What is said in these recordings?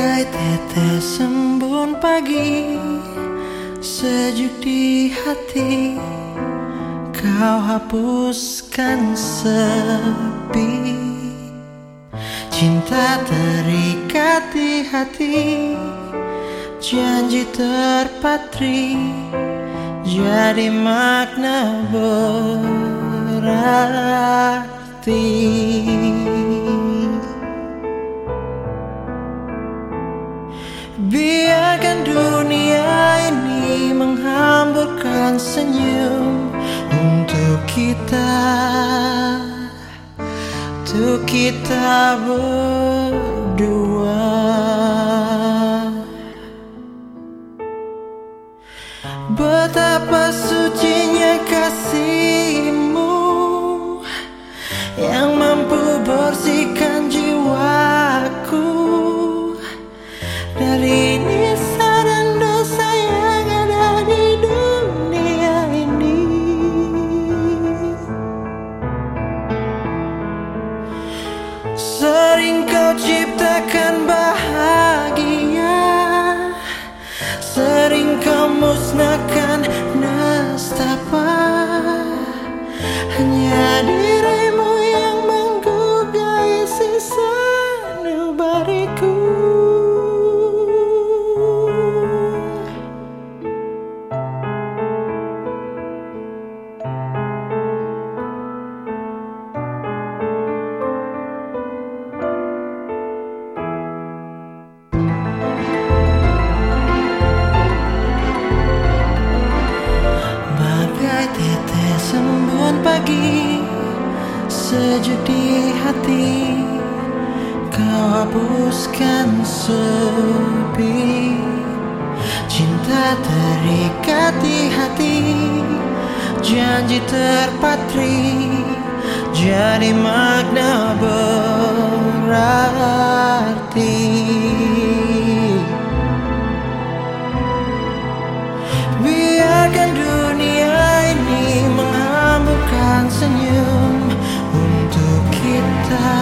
Bagai tetes embun pagi Sejuk di hati Kau hapuskan sepi. Cinta terikat di hati Janji terpatri Jadi makna berarti Biarkan dunia ini menghamburkan senyum Untuk kita Untuk kita berdua. Betapa sucinya Hanya dirimu yang menggugai sisa nubariku. Bagai tetes embun pagi Sejuk di hati Kau hapuskan sepi. Cinta terikat di hati Janji terpatri Jadi makna berarti. Biarkan dunia ini menghamburkan senyum kita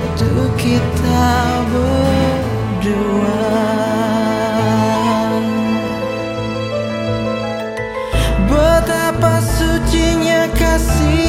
Untuk kita berdua. Betapa sucinya kasihmu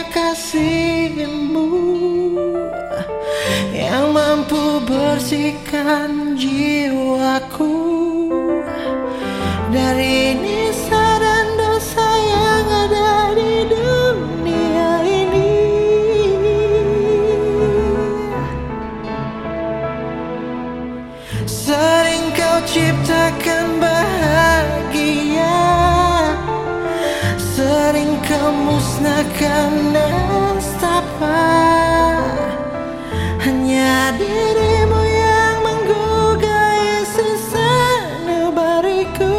sucinya kasihmu Yang mampu bersihkan jiwaku Dari Sering kau musnahkan nestapa Hanya dirimu yang menggugai sisa nubariku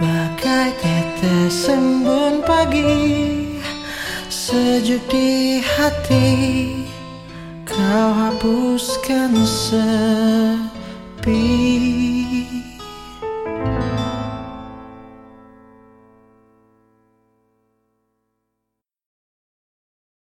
Bagai tetes embun pagi Sejuk di hati Kau hapuskan sepi